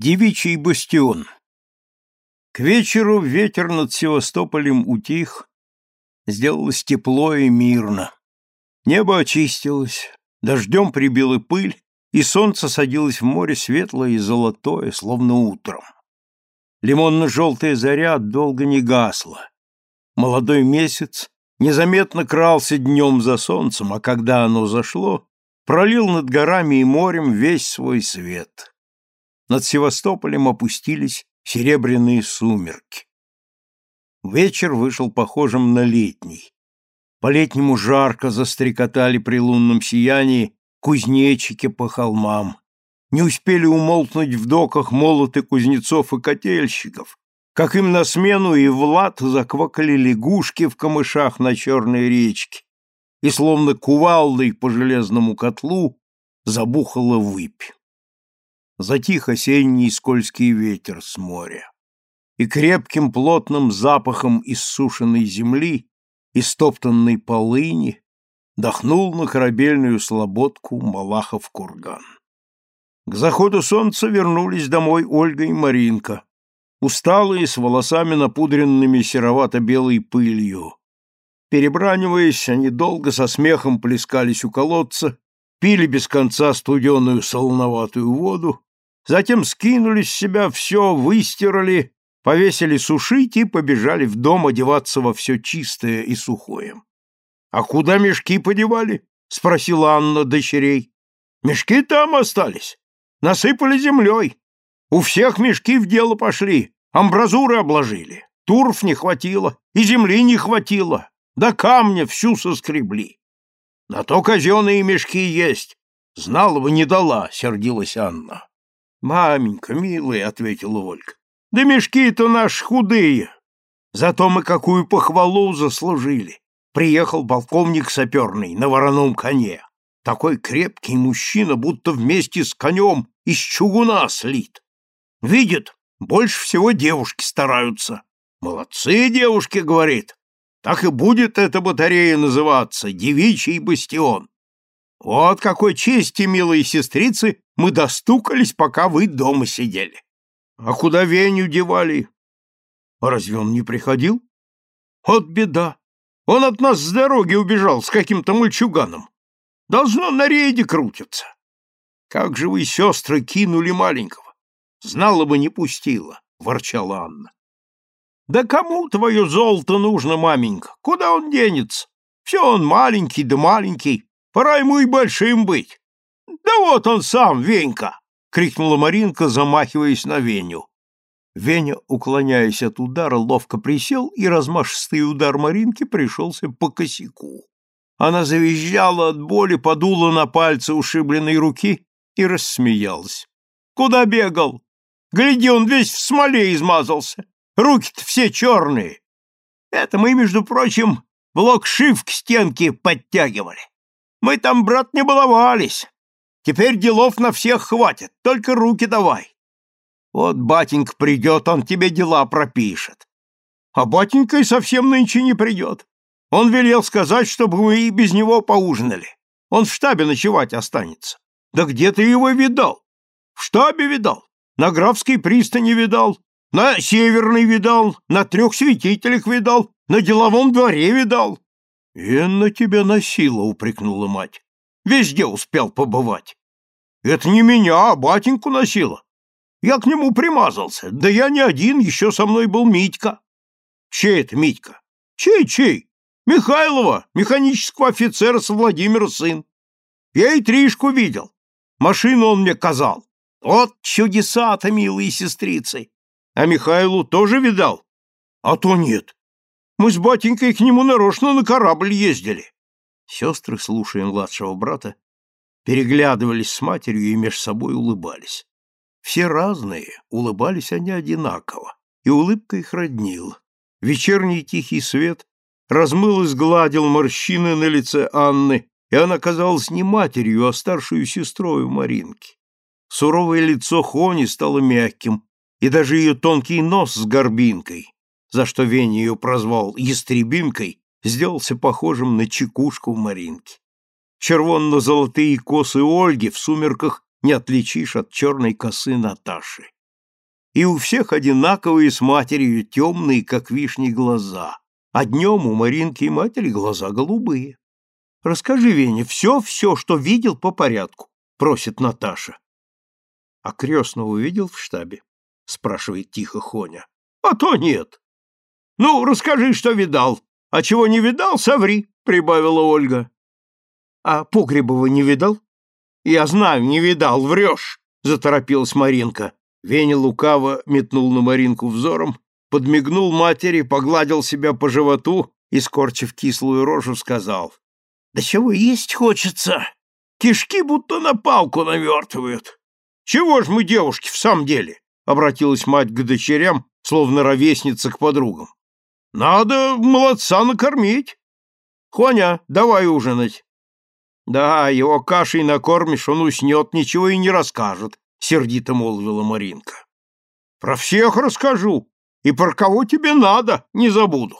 Девичий бастион. К вечеру ветер над Севастополем утих, сделалось тепло и мирно. Небо очистилось, дождем прибило пыль, и солнце садилось в море светлое и золотое, словно утром. Лимонно-желтая заря долго не гасла. Молодой месяц незаметно крался днем за солнцем, а когда оно зашло, пролил над горами и морем весь свой свет над Севастополем опустились серебряные сумерки. Вечер вышел похожим на летний. По-летнему жарко застрекотали при лунном сиянии кузнечики по холмам. Не успели умолкнуть в доках молоты кузнецов и котельщиков, как им на смену и в лад заквакали лягушки в камышах на черной речке, и словно кувалдой по железному котлу забухала выпь затих осенний скользкий ветер с моря, и крепким плотным запахом иссушенной земли и стоптанной полыни дохнул на корабельную слободку Малахов курган. К заходу солнца вернулись домой Ольга и Маринка, усталые, с волосами напудренными серовато-белой пылью. Перебраниваясь, они долго со смехом плескались у колодца, пили без конца студеную солоноватую воду Затем скинули с себя все, выстирали, повесили сушить и побежали в дом одеваться во все чистое и сухое. — А куда мешки подевали? — спросила Анна дочерей. — Мешки там остались. Насыпали землей. У всех мешки в дело пошли, амбразуры обложили. Турф не хватило, и земли не хватило, до камня всю соскребли. На то казенные мешки есть. Знала бы, не дала, — сердилась Анна. Маменька, милая, ответила Ольга. Да мешки-то наши худые. Зато мы какую похвалу заслужили. Приехал полковник саперный на вороном коне. Такой крепкий мужчина, будто вместе с конем из чугуна слит. Видит, больше всего девушки стараются. Молодцы девушки, говорит. Так и будет эта батарея называться, девичий бастион. Вот какой чести, милые сестрицы, мы достукались, пока вы дома сидели. А куда Веню девали? Разве он не приходил? Вот беда. Он от нас с дороги убежал с каким-то мальчуганом. Должно на рейде крутиться. Как же вы, сестры, кинули маленького? Знала бы, не пустила, — ворчала Анна. Да кому твое золото нужно, маменька? Куда он денется? Все он маленький да маленький. Пора ему и большим быть. Да вот он сам, Венька! — крикнула Маринка, замахиваясь на Веню. Веня, уклоняясь от удара, ловко присел, и размашистый удар Маринки пришелся по косяку. Она завизжала от боли, подула на пальцы ушибленной руки и рассмеялась. «Куда бегал? Гляди, он весь в смоле измазался. Руки-то все черные. Это мы, между прочим, блок шив к стенке подтягивали. Мы там, брат, не баловались. Теперь делов на всех хватит, только руки давай. Вот батенька придет, он тебе дела пропишет. А батенька и совсем нынче не придет. Он велел сказать, чтобы мы и без него поужинали. Он в штабе ночевать останется. Да где ты его видал? В штабе видал, на Графской пристани видал, на Северной видал, на трех святителях видал, на деловом дворе видал. «Энна тебя носила», — упрекнула мать. «Везде успел побывать». «Это не меня, а батеньку носила. Я к нему примазался. Да я не один, еще со мной был Митька». «Чей это Митька?» «Чей-чей? Михайлова, механического офицера с Владимира сын. Я и Тришку видел. Машину он мне казал. Вот чудеса-то, милые сестрицы. А Михайлу тоже видал? А то нет. Мы с батенькой к нему нарочно на корабль ездили. Сестры, слушая младшего брата, переглядывались с матерью и меж собой улыбались. Все разные, улыбались они одинаково, и улыбка их роднила. Вечерний тихий свет размыл и сгладил морщины на лице Анны, и она казалась не матерью, а старшую сестрой Маринки. Суровое лицо Хони стало мягким, и даже ее тонкий нос с горбинкой, за что Веня ее прозвал «ястребинкой», сделался похожим на чекушку в Маринке. Червонно-золотые косы Ольги в сумерках не отличишь от черной косы Наташи. и у всех одинаковые с матерью темные, как вишни, глаза, а днем у Маринки и матери глаза голубые. Расскажи, Веня, все-все, что видел по порядку, просит Наташа. А крестного видел в штабе? спрашивает тихо Хоня. А то нет. Ну, расскажи, что видал. А чего не видал, соври, прибавила Ольга. А Погребова не видал? Я знаю, не видал, врешь, заторопилась Маринка. Веня лукаво метнул на Маринку взором, подмигнул матери, погладил себя по животу и, скорчив кислую рожу, сказал. Да чего есть хочется? Кишки будто на палку навертывают. Чего ж мы, девушки, в самом деле? Обратилась мать к дочерям, словно ровесница к подругам. Надо молодца накормить. Хоня, давай ужинать. Да, его кашей накормишь, он уснет, ничего и не расскажет, сердито молвила Маринка. Про всех расскажу, и про кого тебе надо, не забуду.